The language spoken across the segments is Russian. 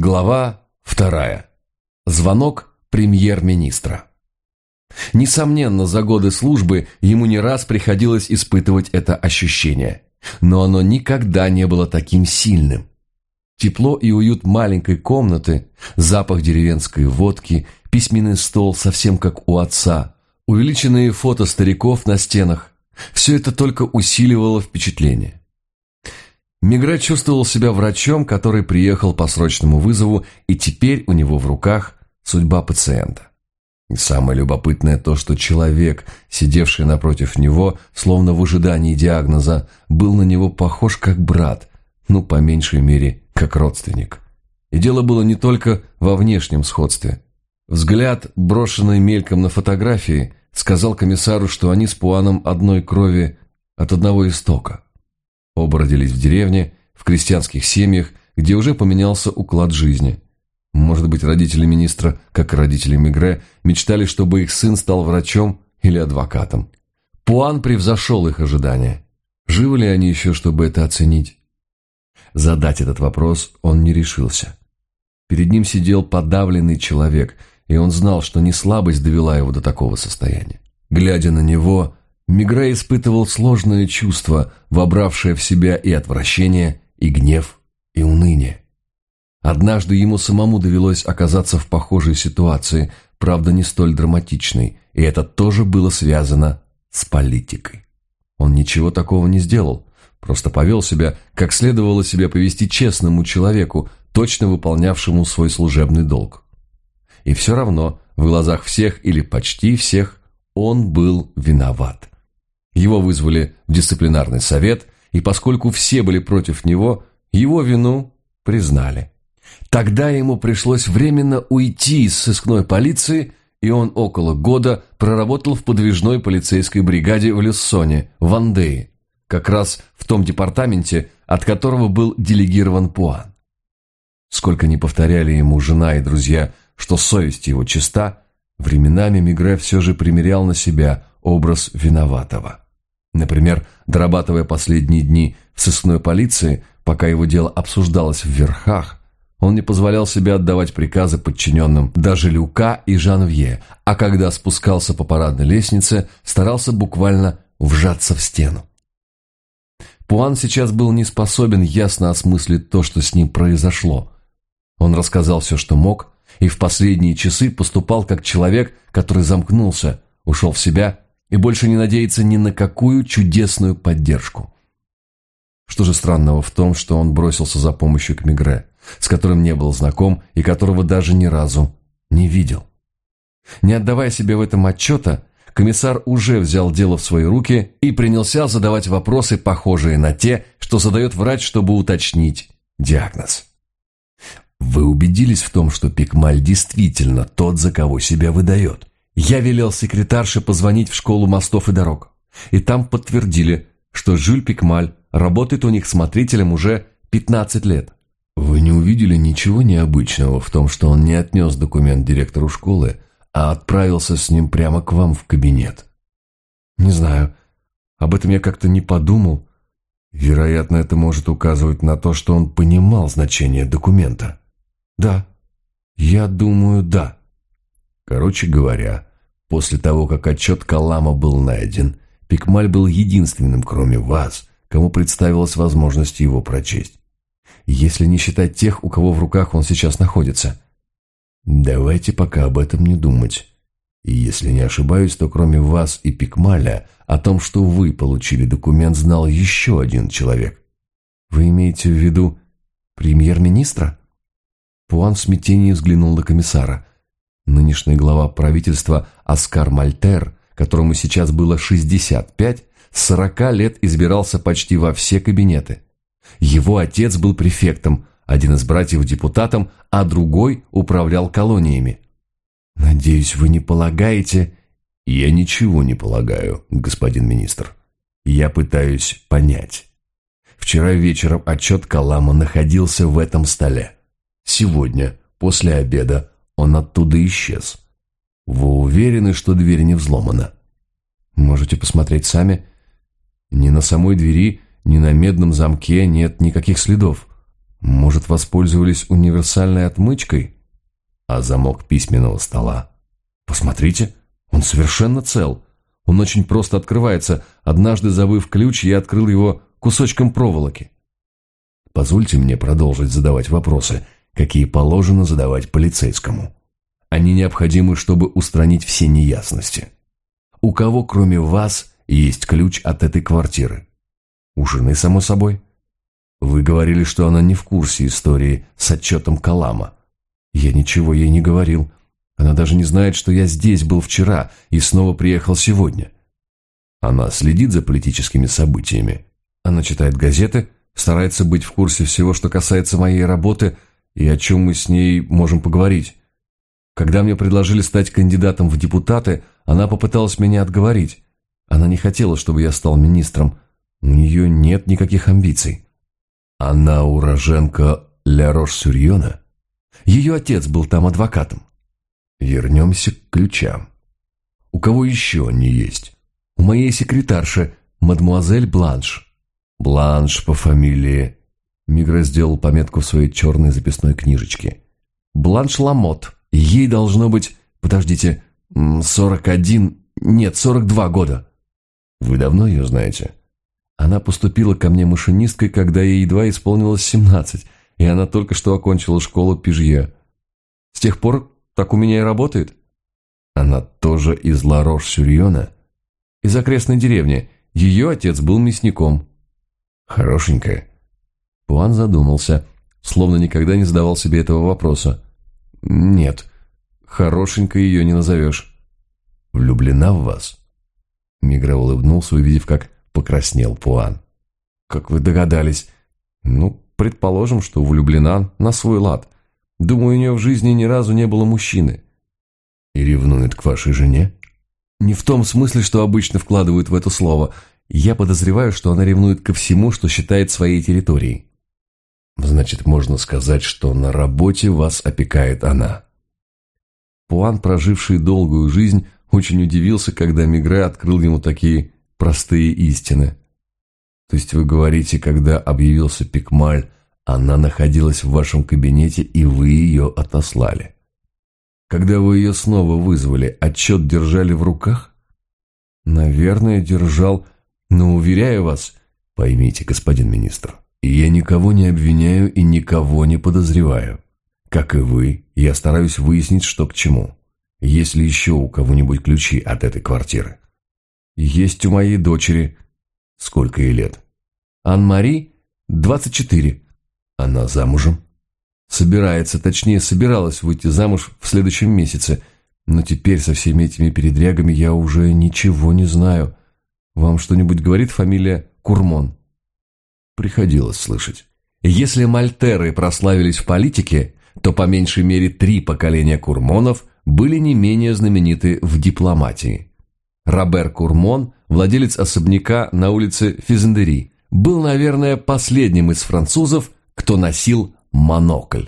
Глава вторая. Звонок премьер-министра. Несомненно, за годы службы ему не раз приходилось испытывать это ощущение, но оно никогда не было таким сильным. Тепло и уют маленькой комнаты, запах деревенской водки, письменный стол совсем как у отца, увеличенные фото стариков на стенах – все это только усиливало впечатление. Мигре чувствовал себя врачом, который приехал по срочному вызову, и теперь у него в руках судьба пациента. И самое любопытное то, что человек, сидевший напротив него, словно в ожидании диагноза, был на него похож как брат, ну, по меньшей мере, как родственник. И дело было не только во внешнем сходстве. Взгляд, брошенный мельком на фотографии, сказал комиссару, что они с Пуаном одной крови от одного истока. Оба родились в деревне, в крестьянских семьях, где уже поменялся уклад жизни. Может быть, родители министра, как и родители Мигре, мечтали, чтобы их сын стал врачом или адвокатом. Пуан превзошел их ожидания. Живы ли они еще, чтобы это оценить? Задать этот вопрос он не решился. Перед ним сидел подавленный человек, и он знал, что не слабость довела его до такого состояния. Глядя на него, Мигре испытывал сложное чувство, вобравшее в себя и отвращение, и гнев, и уныние. Однажды ему самому довелось оказаться в похожей ситуации, правда не столь драматичной, и это тоже было связано с политикой. Он ничего такого не сделал, просто повел себя, как следовало себя повести честному человеку, точно выполнявшему свой служебный долг. И все равно, в глазах всех или почти всех, он был виноват. Его вызвали в дисциплинарный совет, и поскольку все были против него, его вину признали. Тогда ему пришлось временно уйти из сыскной полиции, и он около года проработал в подвижной полицейской бригаде в Люссоне, в Андее, как раз в том департаменте, от которого был делегирован Пуан. Сколько ни повторяли ему жена и друзья, что совесть его чиста, временами Мигре все же примерял на себя образ виноватого. Например, дорабатывая последние дни в сыскной полиции, пока его дело обсуждалось в верхах, он не позволял себе отдавать приказы подчиненным даже Люка и Жанвье, а когда спускался по парадной лестнице, старался буквально вжаться в стену. Пуан сейчас был не способен ясно осмыслить то, что с ним произошло. Он рассказал все, что мог, и в последние часы поступал как человек, который замкнулся, ушел в себя и больше не надеется ни на какую чудесную поддержку. Что же странного в том, что он бросился за помощью к Мигре, с которым не был знаком и которого даже ни разу не видел? Не отдавая себе в этом отчета, комиссар уже взял дело в свои руки и принялся задавать вопросы, похожие на те, что задает врач, чтобы уточнить диагноз. Вы убедились в том, что Пикмаль действительно тот, за кого себя выдает? Я велел секретарше позвонить в школу мостов и дорог. И там подтвердили, что Жюль Пикмаль работает у них смотрителем уже 15 лет. Вы не увидели ничего необычного в том, что он не отнес документ директору школы, а отправился с ним прямо к вам в кабинет? Не знаю. Об этом я как-то не подумал. Вероятно, это может указывать на то, что он понимал значение документа. Да. Я думаю, да. Короче говоря, После того, как отчет Калама был найден, Пикмаль был единственным, кроме вас, кому представилась возможность его прочесть. Если не считать тех, у кого в руках он сейчас находится. Давайте пока об этом не думать. И если не ошибаюсь, то кроме вас и Пикмаля, о том, что вы получили документ, знал еще один человек. Вы имеете в виду премьер-министра? Пуан в смятении взглянул на комиссара. Нынешний глава правительства Оскар Мальтер, которому сейчас было 65, с 40 лет избирался почти во все кабинеты. Его отец был префектом, один из братьев депутатом, а другой управлял колониями. «Надеюсь, вы не полагаете...» «Я ничего не полагаю, господин министр. Я пытаюсь понять. Вчера вечером отчет Калама находился в этом столе. Сегодня, после обеда, он оттуда исчез. Вы уверены, что дверь не взломана? Можете посмотреть сами. Ни на самой двери, ни на медном замке нет никаких следов. Может, воспользовались универсальной отмычкой? А замок письменного стола? Посмотрите, он совершенно цел. Он очень просто открывается. Однажды, забыв ключ, я открыл его кусочком проволоки. Позвольте мне продолжить задавать вопросы, какие положено задавать полицейскому. Они необходимы, чтобы устранить все неясности. У кого, кроме вас, есть ключ от этой квартиры? У жены, само собой. Вы говорили, что она не в курсе истории с отчетом Калама. Я ничего ей не говорил. Она даже не знает, что я здесь был вчера и снова приехал сегодня. Она следит за политическими событиями. Она читает газеты, старается быть в курсе всего, что касается моей работы и о чем мы с ней можем поговорить. Когда мне предложили стать кандидатом в депутаты, она попыталась меня отговорить. Она не хотела, чтобы я стал министром. У нее нет никаких амбиций. Она уроженка Ля-Рош-Сюрьона? Ее отец был там адвокатом. Вернемся к ключам. У кого еще они есть? У моей секретарши, мадмуазель Бланш. Бланш по фамилии... Мигра сделал пометку в своей черной записной книжечке. Бланш Ламот. Ей должно быть... Подождите, сорок один... Нет, сорок два года. Вы давно ее знаете? Она поступила ко мне машинисткой, когда ей едва исполнилось семнадцать, и она только что окончила школу Пижье. С тех пор так у меня и работает. Она тоже из Ларош-Сюрьона? Из окрестной деревни. Ее отец был мясником. Хорошенькая. Пуан задумался, словно никогда не задавал себе этого вопроса. Нет, хорошенькой ее не назовешь. Влюблена в вас? Мигра улыбнулся, увидев, как покраснел Пуан. Как вы догадались? Ну, предположим, что влюблена на свой лад. Думаю, у нее в жизни ни разу не было мужчины. И ревнует к вашей жене? Не в том смысле, что обычно вкладывают в это слово. Я подозреваю, что она ревнует ко всему, что считает своей территорией. Значит, можно сказать, что на работе вас опекает она. Пуан, проживший долгую жизнь, очень удивился, когда Мигре открыл ему такие простые истины. То есть вы говорите, когда объявился Пикмаль, она находилась в вашем кабинете, и вы ее отослали. Когда вы ее снова вызвали, отчет держали в руках? Наверное, держал, но, уверяю вас, поймите, господин министр, я никого не обвиняю и никого не подозреваю. Как и вы, я стараюсь выяснить, что к чему. Есть ли еще у кого-нибудь ключи от этой квартиры? Есть у моей дочери. Сколько ей лет? Ан-Мари, 24. Она замужем? Собирается, точнее, собиралась выйти замуж в следующем месяце. Но теперь со всеми этими передрягами я уже ничего не знаю. Вам что-нибудь говорит фамилия Курмон? Приходилось слышать. Если Мальтеры прославились в политике, то по меньшей мере три поколения Курмонов были не менее знамениты в дипломатии. Робер Курмон, владелец особняка на улице Физендери, был, наверное, последним из французов, кто носил монокль.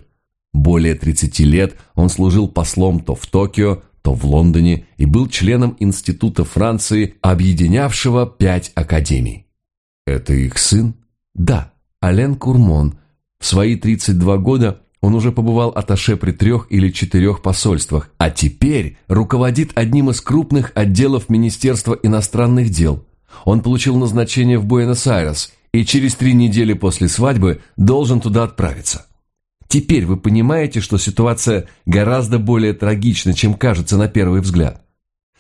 Более 30 лет он служил послом то в Токио, то в Лондоне и был членом Института Франции, объединявшего пять академий. Это их сын? Да, Ален Курмон. В свои 32 года он уже побывал аташе при трех или четырех посольствах, а теперь руководит одним из крупных отделов Министерства иностранных дел. Он получил назначение в Буэнос-Айрес и через три недели после свадьбы должен туда отправиться. Теперь вы понимаете, что ситуация гораздо более трагична, чем кажется на первый взгляд.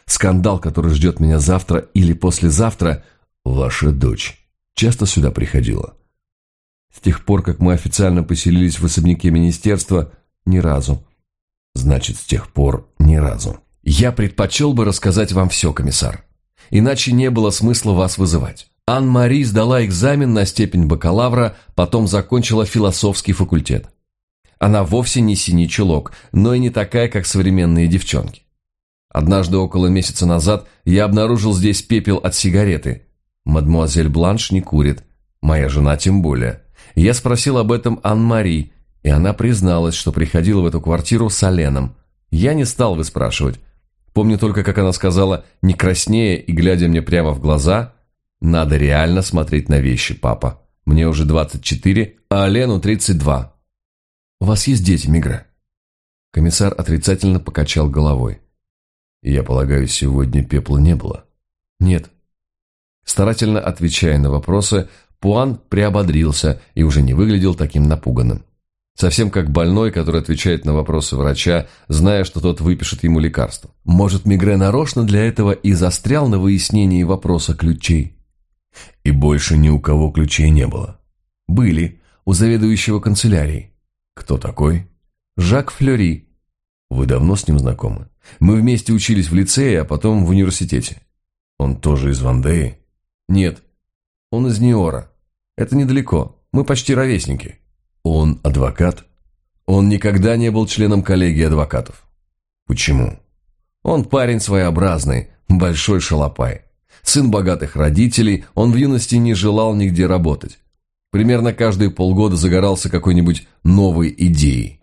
Скандал, который ждет меня завтра или послезавтра, ваша дочь часто сюда приходила. С тех пор, как мы официально поселились в особняке министерства, ни разу. Значит, с тех пор ни разу. Я предпочел бы рассказать вам все, комиссар. Иначе не было смысла вас вызывать. Ан-Мари сдала экзамен на степень бакалавра, потом закончила философский факультет. Она вовсе не синий чулок, но и не такая, как современные девчонки. Однажды около месяца назад я обнаружил здесь пепел от сигареты. Мадмуазель Бланш не курит, моя жена тем более. Я спросил об этом Ан-Мари, и она призналась, что приходила в эту квартиру с Оленом. Я не стал выспрашивать. Помню только, как она сказала, не краснея и глядя мне прямо в глаза, «Надо реально смотреть на вещи, папа. Мне уже 24, а Лену 32. У вас есть дети, Мигра?» Комиссар отрицательно покачал головой. «Я полагаю, сегодня пепла не было?» «Нет». Старательно отвечая на вопросы, Пуан приободрился и уже не выглядел таким напуганным. Совсем как больной, который отвечает на вопросы врача, зная, что тот выпишет ему лекарство. Может, Мигре нарочно для этого и застрял на выяснении вопроса ключей? И больше ни у кого ключей не было. Были, у заведующего канцелярией. Кто такой? Жак Флёри. Вы давно с ним знакомы? Мы вместе учились в лицее, а потом в университете. Он тоже из Вандеи? Нет, он из Ниора. Это недалеко, мы почти ровесники. Он адвокат? Он никогда не был членом коллегии адвокатов. Почему? Он парень своеобразный, большой шалопай. Сын богатых родителей, он в юности не желал нигде работать. Примерно каждые полгода загорался какой-нибудь новой идеей.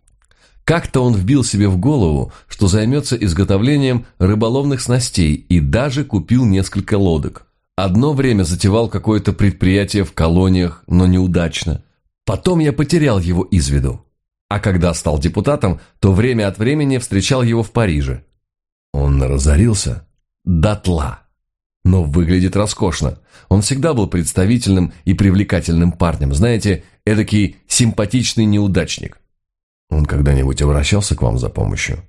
Как-то он вбил себе в голову, что займется изготовлением рыболовных снастей и даже купил несколько лодок. Одно время затевал какое-то предприятие в колониях, но неудачно. Потом я потерял его из виду. А когда стал депутатом, то время от времени встречал его в Париже. Он разорился? Дотла. Но выглядит роскошно. Он всегда был представительным и привлекательным парнем. Знаете, эдакий симпатичный неудачник. Он когда-нибудь обращался к вам за помощью?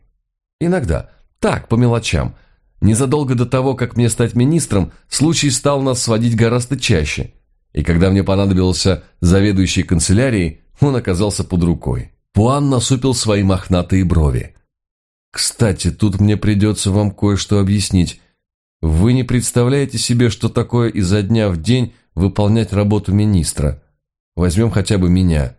Иногда. Так, по мелочам. Незадолго до того, как мне стать министром, случай стал нас сводить гораздо чаще и когда мне понадобился заведующий канцелярией, он оказался под рукой. Пуан насупил свои мохнатые брови. «Кстати, тут мне придется вам кое-что объяснить. Вы не представляете себе, что такое изо дня в день выполнять работу министра. Возьмем хотя бы меня.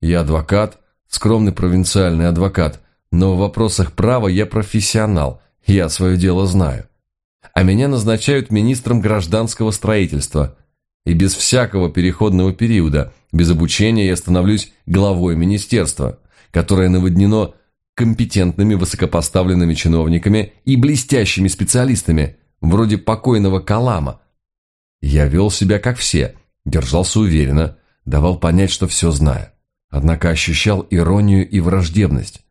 Я адвокат, скромный провинциальный адвокат, но в вопросах права я профессионал, я свое дело знаю. А меня назначают министром гражданского строительства – и без всякого переходного периода, без обучения я становлюсь главой министерства, которое наводнено компетентными высокопоставленными чиновниками и блестящими специалистами, вроде покойного Калама. Я вел себя как все, держался уверенно, давал понять, что все знаю. Однако ощущал иронию и враждебность.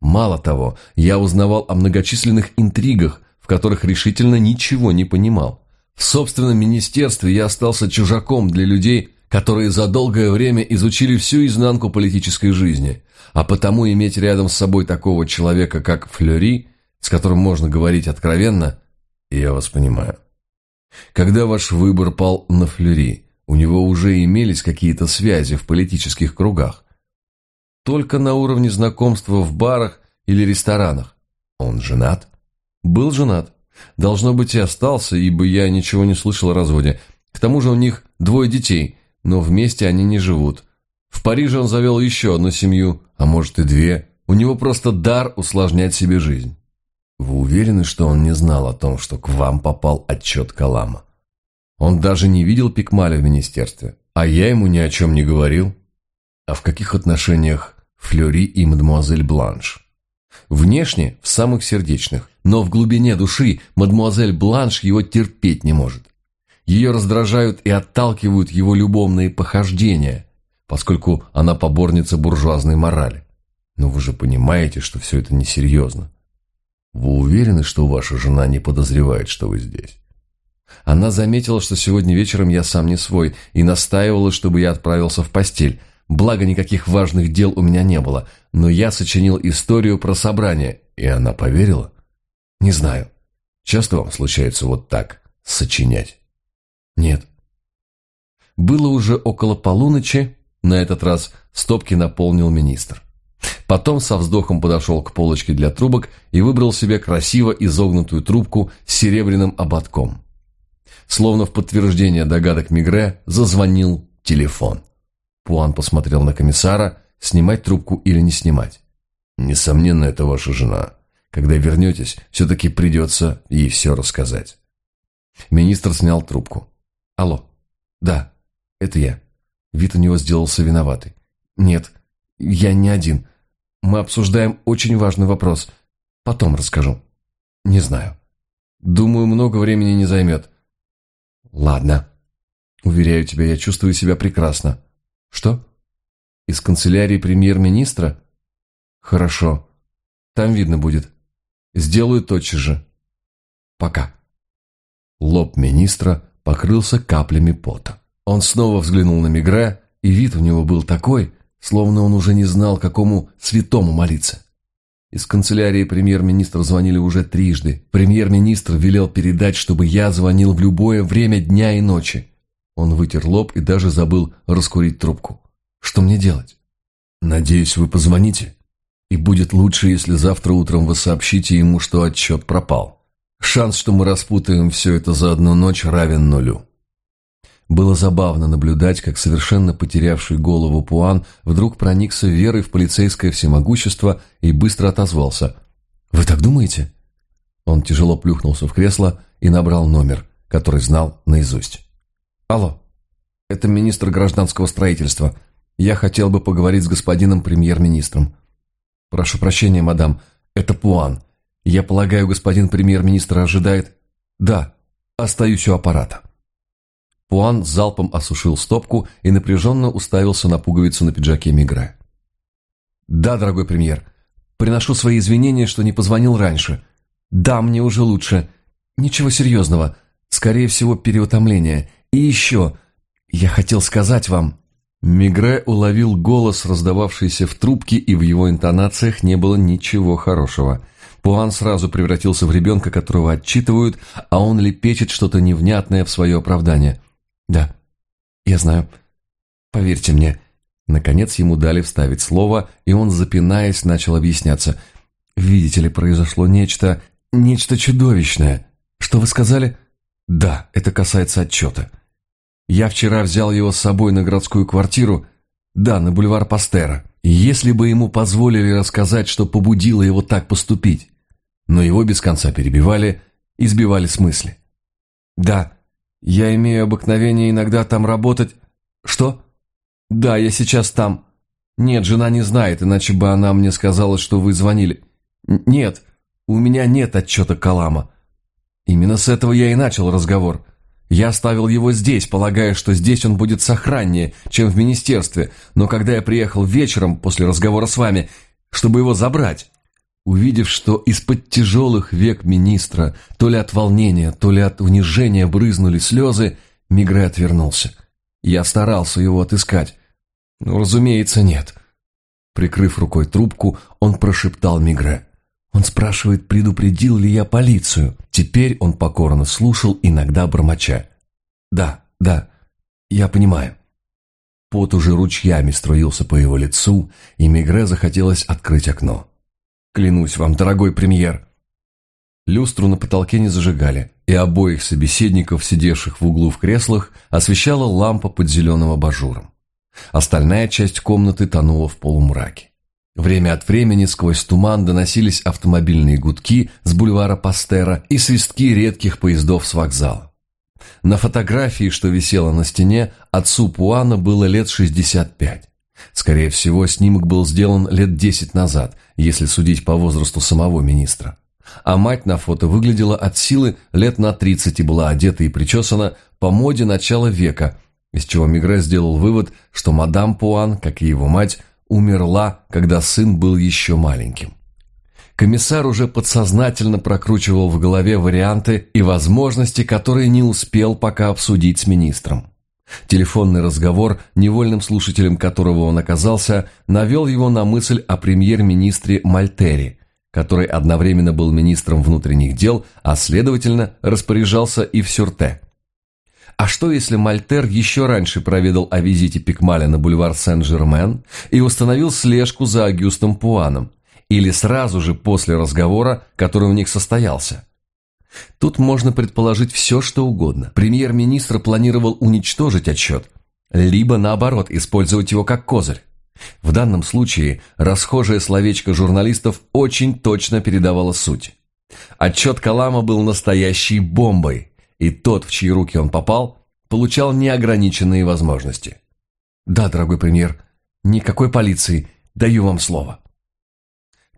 Мало того, я узнавал о многочисленных интригах, в которых решительно ничего не понимал. В собственном министерстве я остался чужаком для людей, которые за долгое время изучили всю изнанку политической жизни, а потому иметь рядом с собой такого человека, как Флёри, с которым можно говорить откровенно, я вас понимаю. Когда ваш выбор пал на Флёри, у него уже имелись какие-то связи в политических кругах. Только на уровне знакомства в барах или ресторанах. Он женат? Был женат. Должно быть, и остался, ибо я ничего не слышал о разводе. К тому же у них двое детей, но вместе они не живут. В Париже он завел еще одну семью, а может и две. У него просто дар усложнять себе жизнь. Вы уверены, что он не знал о том, что к вам попал отчет Калама? Он даже не видел Пикмаля в министерстве, а я ему ни о чем не говорил. А в каких отношениях Флёри и мадемуазель Бланш? Внешне в самых сердечных, но в глубине души мадмуазель Бланш его терпеть не может. Ее раздражают и отталкивают его любовные похождения, поскольку она поборница буржуазной морали. Но вы же понимаете, что все это несерьезно. Вы уверены, что ваша жена не подозревает, что вы здесь? Она заметила, что сегодня вечером я сам не свой, и настаивала, чтобы я отправился в постель. Благо, никаких важных дел у меня не было, но я сочинил историю про собрание, и она поверила. Не знаю. Часто вам случается вот так сочинять? Нет. Было уже около полуночи, на этот раз стопки наполнил министр. Потом со вздохом подошел к полочке для трубок и выбрал себе красиво изогнутую трубку с серебряным ободком. Словно в подтверждение догадок Мигре зазвонил телефон. Пуан посмотрел на комиссара, снимать трубку или не снимать. «Несомненно, это ваша жена. Когда вернетесь, все-таки придется ей все рассказать». Министр снял трубку. «Алло. Да, это я». Вид у него сделался виноватый. «Нет, я не один. Мы обсуждаем очень важный вопрос. Потом расскажу». «Не знаю. Думаю, много времени не займет». «Ладно». Уверяю тебя, я чувствую себя прекрасно. Что? Из канцелярии премьер-министра? Хорошо. Там видно будет. Сделаю тотчас же. Пока. Лоб министра покрылся каплями пота. Он снова взглянул на Мигре, и вид у него был такой, словно он уже не знал, какому святому молиться. Из канцелярии премьер-министра звонили уже трижды. Премьер-министр велел передать, чтобы я звонил в любое время дня и ночи. Он вытер лоб и даже забыл раскурить трубку. Что мне делать? Надеюсь, вы позвоните. И будет лучше, если завтра утром вы сообщите ему, что отчет пропал. Шанс, что мы распутаем все это за одну ночь, равен нулю. Было забавно наблюдать, как совершенно потерявший голову Пуан вдруг проникся верой в полицейское всемогущество и быстро отозвался. «Вы так думаете?» Он тяжело плюхнулся в кресло и набрал номер, который знал наизусть. «Алло, это министр гражданского строительства. Я хотел бы поговорить с господином премьер-министром». «Прошу прощения, мадам, это Пуан. Я полагаю, господин премьер-министр ожидает...» «Да, остаюсь у аппарата». Пуан залпом осушил стопку и напряженно уставился на пуговицу на пиджаке Мигре. «Да, дорогой премьер, приношу свои извинения, что не позвонил раньше. Да, мне уже лучше. Ничего серьезного. Скорее всего, переутомление. И еще, я хотел сказать вам...» Мигре уловил голос, раздававшийся в трубке, и в его интонациях не было ничего хорошего. Пуан сразу превратился в ребенка, которого отчитывают, а он лепечет что-то невнятное в свое оправдание. «Да, я знаю. Поверьте мне». Наконец ему дали вставить слово, и он, запинаясь, начал объясняться. «Видите ли, произошло нечто... нечто чудовищное. Что вы сказали?» «Да, это касается отчета. Я вчера взял его с собой на городскую квартиру, да, на бульвар Пастера. Если бы ему позволили рассказать, что побудило его так поступить. Но его без конца перебивали, избивали с мысли. Да, я имею обыкновение иногда там работать... Что? Да, я сейчас там. Нет, жена не знает, иначе бы она мне сказала, что вы звонили. Нет, у меня нет отчета Калама. Именно с этого я и начал разговор. Я оставил его здесь, полагая, что здесь он будет сохраннее, чем в министерстве, но когда я приехал вечером после разговора с вами, чтобы его забрать, Увидев, что из-под тяжелых век министра, то ли от волнения, то ли от унижения брызнули слезы, Мигре отвернулся. Я старался его отыскать. Ну, разумеется, нет. Прикрыв рукой трубку, он прошептал Мигре. Он спрашивает, предупредил ли я полицию. Теперь он покорно слушал, иногда бормоча. «Да, да, я понимаю». Пот уже ручьями струился по его лицу, и Мигре захотелось открыть окно. Клянусь вам, дорогой премьер. Люстру на потолке не зажигали, и обоих собеседников, сидевших в углу в креслах, освещала лампа под зеленым абажуром. Остальная часть комнаты тонула в полумраке. Время от времени сквозь туман доносились автомобильные гудки с бульвара Пастера и свистки редких поездов с вокзала. На фотографии, что висела на стене, отцу Пуана было лет 65. Скорее всего, снимок был сделан лет десять назад, если судить по возрасту самого министра. А мать на фото выглядела от силы лет на тридцать и была одета и причесана по моде начала века, из чего Мигре сделал вывод, что мадам Пуан, как и его мать, умерла, когда сын был еще маленьким. Комиссар уже подсознательно прокручивал в голове варианты и возможности, которые не успел пока обсудить с министром. Телефонный разговор, невольным слушателем которого он оказался, навел его на мысль о премьер-министре Мальтери, который одновременно был министром внутренних дел, а следовательно распоряжался и в Сюрте. А что если Мальтер еще раньше проведал о визите Пикмаля на бульвар Сен-Жермен и установил слежку за Агюстом Пуаном, или сразу же после разговора, который у них состоялся? Тут можно предположить все, что угодно. Премьер-министр планировал уничтожить отчет, либо, наоборот, использовать его как козырь. В данном случае расхожее словечко журналистов очень точно передавало суть. Отчет Калама был настоящей бомбой, и тот, в чьи руки он попал, получал неограниченные возможности. «Да, дорогой премьер, никакой полиции, даю вам слово».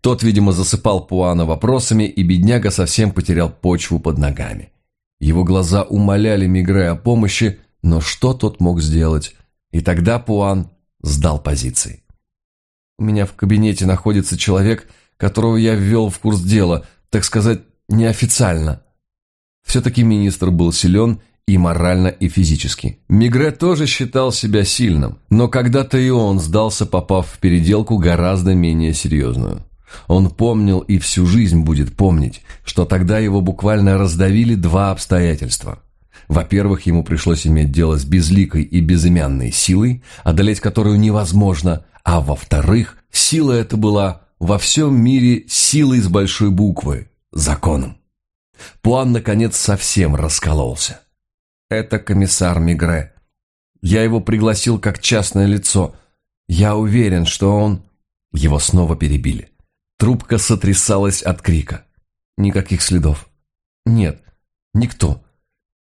Тот, видимо, засыпал Пуана вопросами, и бедняга совсем потерял почву под ногами. Его глаза умоляли Мигре о помощи, Но что тот мог сделать? И тогда Пуан сдал позиции. У меня в кабинете находится человек, которого я ввел в курс дела, так сказать, неофициально. Все-таки министр был силен и морально, и физически. Мигре тоже считал себя сильным, но когда-то и он сдался, попав в переделку гораздо менее серьезную. Он помнил и всю жизнь будет помнить, что тогда его буквально раздавили два обстоятельства. Во-первых, ему пришлось иметь дело с безликой и безымянной силой, одолеть которую невозможно, а во-вторых, сила эта была во всем мире силой с большой буквы, законом. Пуан, наконец, совсем раскололся. Это комиссар Мигре. Я его пригласил как частное лицо. Я уверен, что он... Его снова перебили. Трубка сотрясалась от крика. Никаких следов. Нет, никто.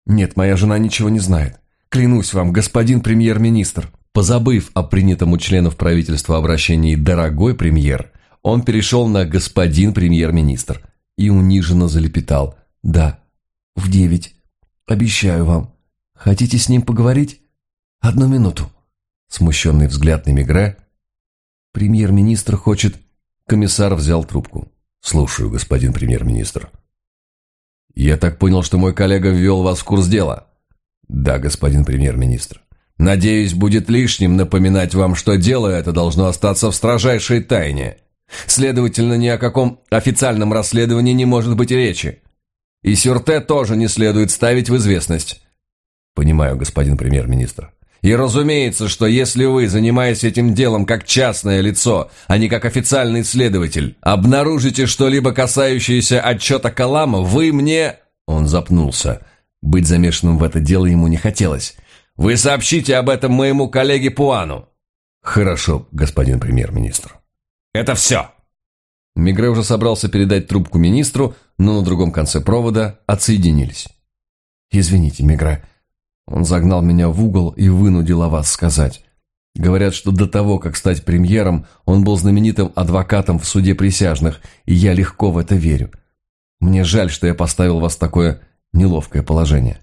Нет, моя жена ничего не знает. Клянусь вам, господин премьер-министр. Позабыв о принятом у членов правительства обращении «дорогой премьер», он перешел на «господин премьер-министр» и униженно залепетал. «Да, в девять. Обещаю вам. Хотите с ним поговорить? Одну минуту». Смущенный взгляд на Мигре. «Премьер-министр хочет...» Комиссар взял трубку. «Слушаю, господин премьер-министр». «Я так понял, что мой коллега ввел вас в курс дела?» «Да, господин премьер-министр». «Надеюсь, будет лишним напоминать вам, что дело это должно остаться в строжайшей тайне. Следовательно, ни о каком официальном расследовании не может быть речи. И Сюрте тоже не следует ставить в известность». «Понимаю, господин премьер-министр». И разумеется, что если вы, занимаясь этим делом как частное лицо, а не как официальный следователь, обнаружите что-либо касающееся отчета Калама, вы мне...» Он запнулся. Быть замешанным в это дело ему не хотелось. «Вы сообщите об этом моему коллеге Пуану». «Хорошо, господин премьер-министр». «Это все». Мигре уже собрался передать трубку министру, но на другом конце провода отсоединились. «Извините, Мигре, он загнал меня в угол и вынудил о вас сказать. Говорят, что до того, как стать премьером, он был знаменитым адвокатом в суде присяжных, и я легко в это верю. Мне жаль, что я поставил вас в такое неловкое положение.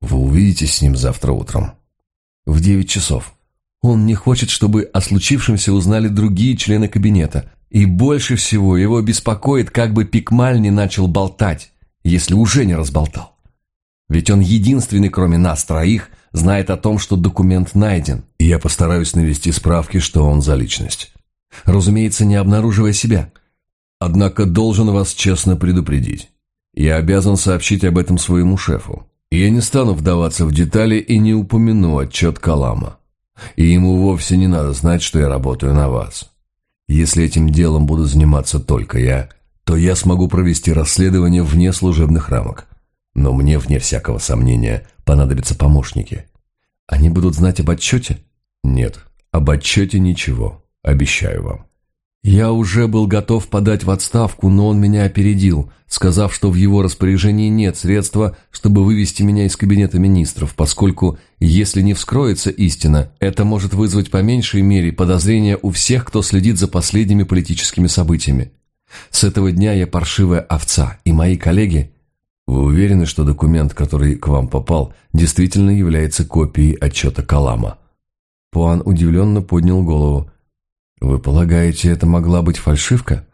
Вы увидитесь с ним завтра утром. В девять часов. Он не хочет, чтобы о случившемся узнали другие члены кабинета. И больше всего его беспокоит, как бы Пикмаль не начал болтать, если уже не разболтал. Ведь он единственный, кроме нас троих, знает о том, что документ найден, и я постараюсь навести справки, что он за личность. Разумеется, не обнаруживая себя. Однако должен вас честно предупредить. Я обязан сообщить об этом своему шефу. Я не стану вдаваться в детали и не упомяну отчет Калама. И ему вовсе не надо знать, что я работаю на вас. Если этим делом буду заниматься только я, то я смогу провести расследование вне служебных рамок. Но мне, вне всякого сомнения, понадобятся помощники. Они будут знать об отчете? Нет, об отчете ничего, обещаю вам. Я уже был готов подать в отставку, но он меня опередил, сказав, что в его распоряжении нет средства, чтобы вывести меня из кабинета министров, поскольку, если не вскроется истина, это может вызвать по меньшей мере подозрения у всех, кто следит за последними политическими событиями. С этого дня я паршивая овца, и мои коллеги вы уверены, что документ, который к вам попал, действительно является копией отчета Калама? Пуан удивленно поднял голову. Вы полагаете, это могла быть фальшивка?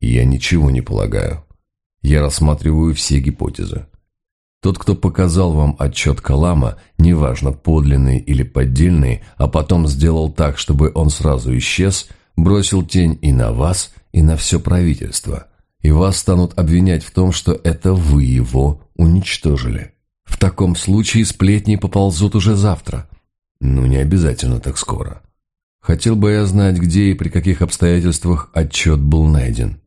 Я ничего не полагаю. Я рассматриваю все гипотезы. Тот, кто показал вам отчет Калама, неважно, подлинный или поддельный, а потом сделал так, чтобы он сразу исчез, бросил тень и на вас, и на все правительство – и вас станут обвинять в том, что это вы его уничтожили. В таком случае сплетни поползут уже завтра. Ну, не обязательно так скоро. Хотел бы я знать, где и при каких обстоятельствах отчет был найден.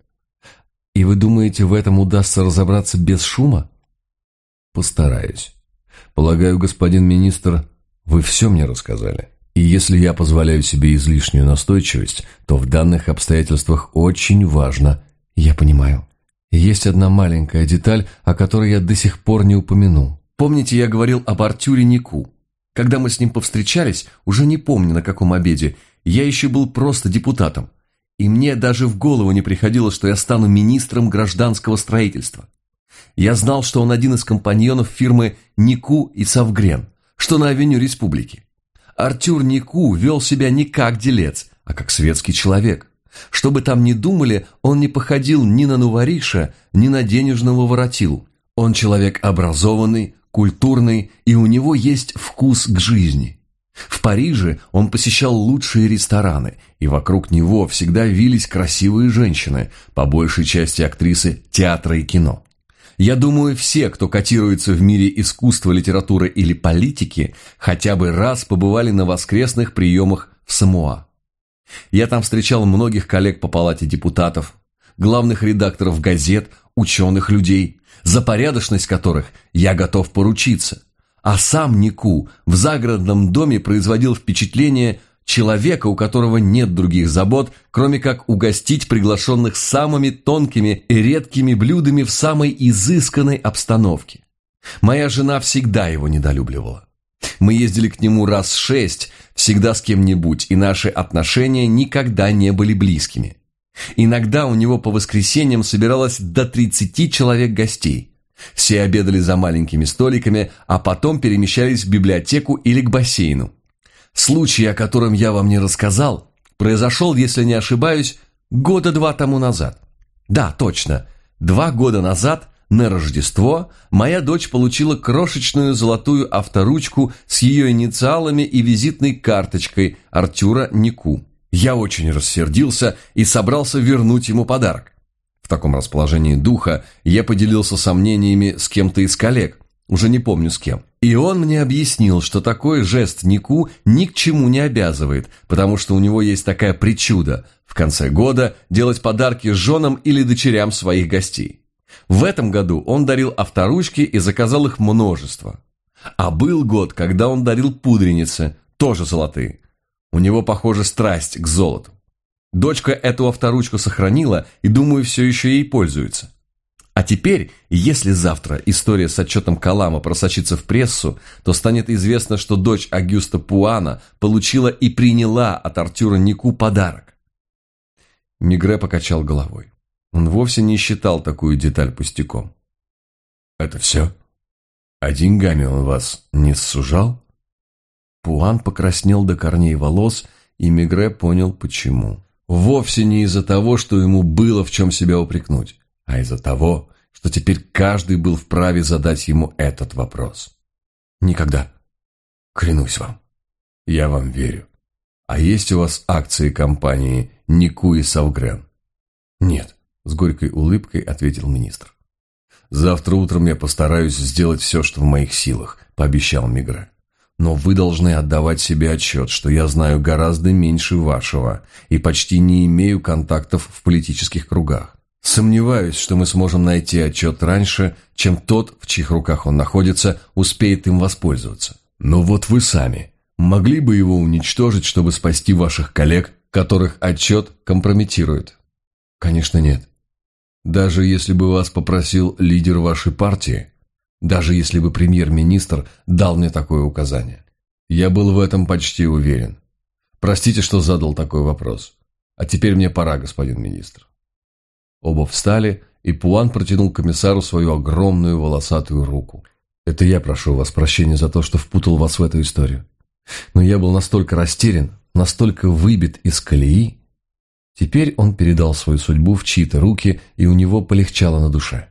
И вы думаете, в этом удастся разобраться без шума? Постараюсь. Полагаю, господин министр, вы все мне рассказали. И если я позволяю себе излишнюю настойчивость, то в данных обстоятельствах очень важно «Я понимаю. Есть одна маленькая деталь, о которой я до сих пор не упомянул. Помните, я говорил об Артюре Нику? Когда мы с ним повстречались, уже не помню на каком обеде, я еще был просто депутатом. И мне даже в голову не приходило, что я стану министром гражданского строительства. Я знал, что он один из компаньонов фирмы Нику и Савгрен, что на авеню Республики. Артюр Нику вел себя не как делец, а как светский человек. Что бы там ни думали, он не походил ни на нувариша, ни на денежного воротил. Он человек образованный, культурный, и у него есть вкус к жизни. В Париже он посещал лучшие рестораны, и вокруг него всегда вились красивые женщины, по большей части актрисы театра и кино. Я думаю, все, кто котируется в мире искусства, литературы или политики, хотя бы раз побывали на воскресных приемах в Самуа. Я там встречал многих коллег по палате депутатов, главных редакторов газет, ученых людей, за порядочность которых я готов поручиться. А сам Нику в загородном доме производил впечатление человека, у которого нет других забот, кроме как угостить приглашенных самыми тонкими и редкими блюдами в самой изысканной обстановке. Моя жена всегда его недолюбливала. Мы ездили к нему раз шесть, всегда с кем-нибудь, и наши отношения никогда не были близкими. Иногда у него по воскресеньям собиралось до 30 человек гостей. Все обедали за маленькими столиками, а потом перемещались в библиотеку или к бассейну. Случай, о котором я вам не рассказал, произошел, если не ошибаюсь, года два тому назад. Да, точно. Два года назад на Рождество моя дочь получила крошечную золотую авторучку с ее инициалами и визитной карточкой Артюра Нику. Я очень рассердился и собрался вернуть ему подарок. В таком расположении духа я поделился сомнениями с кем-то из коллег, уже не помню с кем. И он мне объяснил, что такой жест Нику ни к чему не обязывает, потому что у него есть такая причуда – в конце года делать подарки женам или дочерям своих гостей. В этом году он дарил авторучки и заказал их множество. А был год, когда он дарил пудреницы, тоже золотые. У него, похоже, страсть к золоту. Дочка эту авторучку сохранила и, думаю, все еще ей пользуется. А теперь, если завтра история с отчетом Калама просочится в прессу, то станет известно, что дочь Агюста Пуана получила и приняла от Артюра Нику подарок. Мигре покачал головой. Он вовсе не считал такую деталь пустяком. «Это все? А деньгами он вас не сужал?» Пуан покраснел до корней волос, и Мигре понял, почему. Вовсе не из-за того, что ему было в чем себя упрекнуть, а из-за того, что теперь каждый был вправе задать ему этот вопрос. «Никогда. Клянусь вам. Я вам верю. А есть у вас акции компании Нику и Савгрен?» «Нет. С горькой улыбкой ответил министр. «Завтра утром я постараюсь сделать все, что в моих силах», – пообещал Мигре. «Но вы должны отдавать себе отчет, что я знаю гораздо меньше вашего и почти не имею контактов в политических кругах. Сомневаюсь, что мы сможем найти отчет раньше, чем тот, в чьих руках он находится, успеет им воспользоваться. Но вот вы сами могли бы его уничтожить, чтобы спасти ваших коллег, которых отчет компрометирует?» «Конечно нет. Даже если бы вас попросил лидер вашей партии, даже если бы премьер-министр дал мне такое указание. Я был в этом почти уверен. Простите, что задал такой вопрос. А теперь мне пора, господин министр. Оба встали, и Пуан протянул комиссару свою огромную волосатую руку. Это я прошу вас прощения за то, что впутал вас в эту историю. Но я был настолько растерян, настолько выбит из колеи, Теперь он передал свою судьбу в чьи-то руки, и у него полегчало на душе.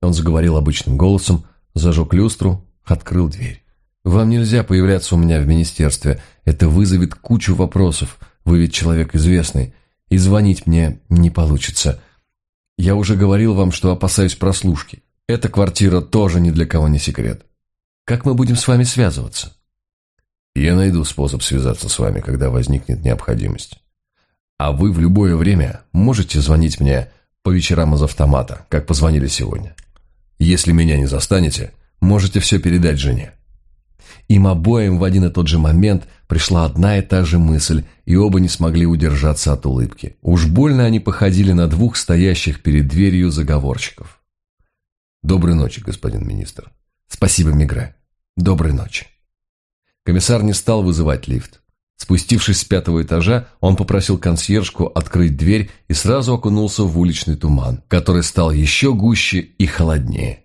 Он заговорил обычным голосом, зажег люстру, открыл дверь. «Вам нельзя появляться у меня в министерстве. Это вызовет кучу вопросов. Вы ведь человек известный. И звонить мне не получится. Я уже говорил вам, что опасаюсь прослушки. Эта квартира тоже ни для кого не секрет. Как мы будем с вами связываться?» «Я найду способ связаться с вами, когда возникнет необходимость». А вы в любое время можете звонить мне по вечерам из автомата, как позвонили сегодня. Если меня не застанете, можете все передать жене». Им обоим в один и тот же момент пришла одна и та же мысль, и оба не смогли удержаться от улыбки. Уж больно они походили на двух стоящих перед дверью заговорщиков. «Доброй ночи, господин министр». «Спасибо, Мигре. Доброй ночи». Комиссар не стал вызывать лифт. Спустившись с пятого этажа, он попросил консьержку открыть дверь и сразу окунулся в уличный туман, который стал еще гуще и холоднее.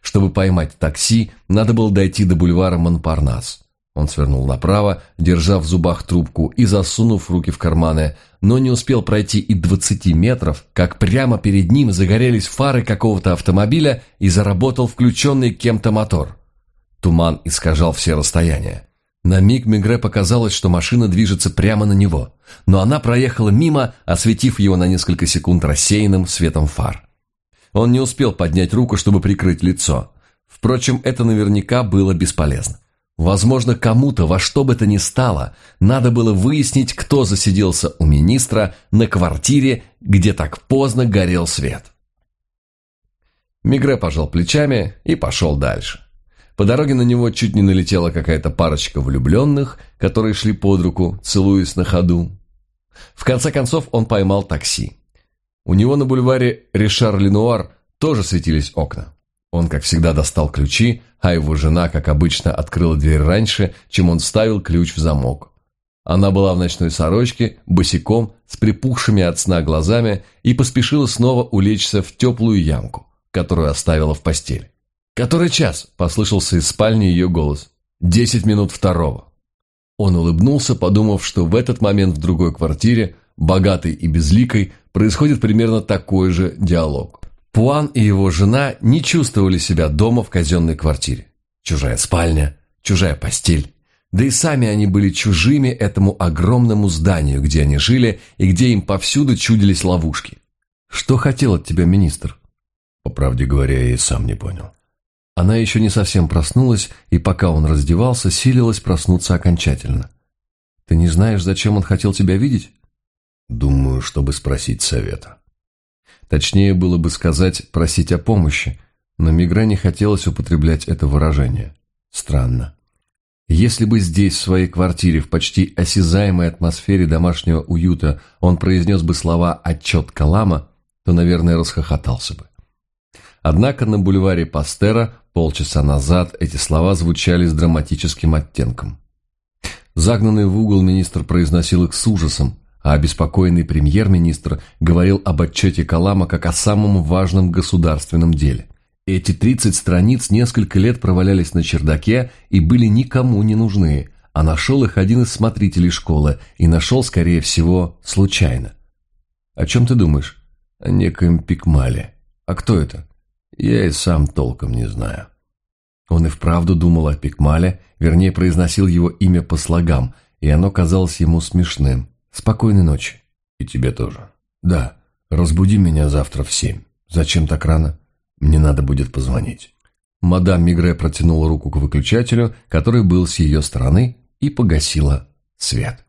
Чтобы поймать такси, надо было дойти до бульвара Монпарнас. Он свернул направо, держа в зубах трубку и засунув руки в карманы, но не успел пройти и двадцати метров, как прямо перед ним загорелись фары какого-то автомобиля и заработал включенный кем-то мотор. Туман искажал все расстояния. На миг Мегре показалось, что машина движется прямо на него, но она проехала мимо, осветив его на несколько секунд рассеянным светом фар. Он не успел поднять руку, чтобы прикрыть лицо. Впрочем, это наверняка было бесполезно. Возможно, кому-то во что бы то ни стало надо было выяснить, кто засиделся у министра на квартире, где так поздно горел свет. Мигре пожал плечами и пошел дальше. По дороге на него чуть не налетела какая-то парочка влюбленных, которые шли под руку, целуясь на ходу. В конце концов он поймал такси. У него на бульваре Ришар-Ленуар тоже светились окна. Он, как всегда, достал ключи, а его жена, как обычно, открыла дверь раньше, чем он вставил ключ в замок. Она была в ночной сорочке, босиком, с припухшими от сна глазами и поспешила снова улечься в теплую ямку, которую оставила в постель. «Который час?» – послышался из спальни ее голос. «Десять минут второго». Он улыбнулся, подумав, что в этот момент в другой квартире, богатой и безликой, происходит примерно такой же диалог. Пуан и его жена не чувствовали себя дома в казенной квартире. Чужая спальня, чужая постель. Да и сами они были чужими этому огромному зданию, где они жили и где им повсюду чудились ловушки. «Что хотел от тебя министр?» По правде говоря, я и сам не понял. Она еще не совсем проснулась, и пока он раздевался, силилась проснуться окончательно. «Ты не знаешь, зачем он хотел тебя видеть?» «Думаю, чтобы спросить совета». Точнее было бы сказать «просить о помощи», но Мигре не хотелось употреблять это выражение. Странно. Если бы здесь, в своей квартире, в почти осязаемой атмосфере домашнего уюта, он произнес бы слова «отчет Калама», то, наверное, расхохотался бы. Однако на бульваре Пастера полчаса назад эти слова звучали с драматическим оттенком. Загнанный в угол министр произносил их с ужасом, а обеспокоенный премьер-министр говорил об отчете Калама как о самом важном государственном деле. Эти 30 страниц несколько лет провалялись на чердаке и были никому не нужны, а нашел их один из смотрителей школы и нашел, скорее всего, случайно. «О чем ты думаешь?» «О некоем Пикмале. А кто это?» Я и сам толком не знаю. Он и вправду думал о Пикмале, вернее, произносил его имя по слогам, и оно казалось ему смешным. Спокойной ночи. И тебе тоже. Да, разбуди меня завтра в семь. Зачем так рано? Мне надо будет позвонить. Мадам Мигре протянула руку к выключателю, который был с ее стороны, и погасила свет.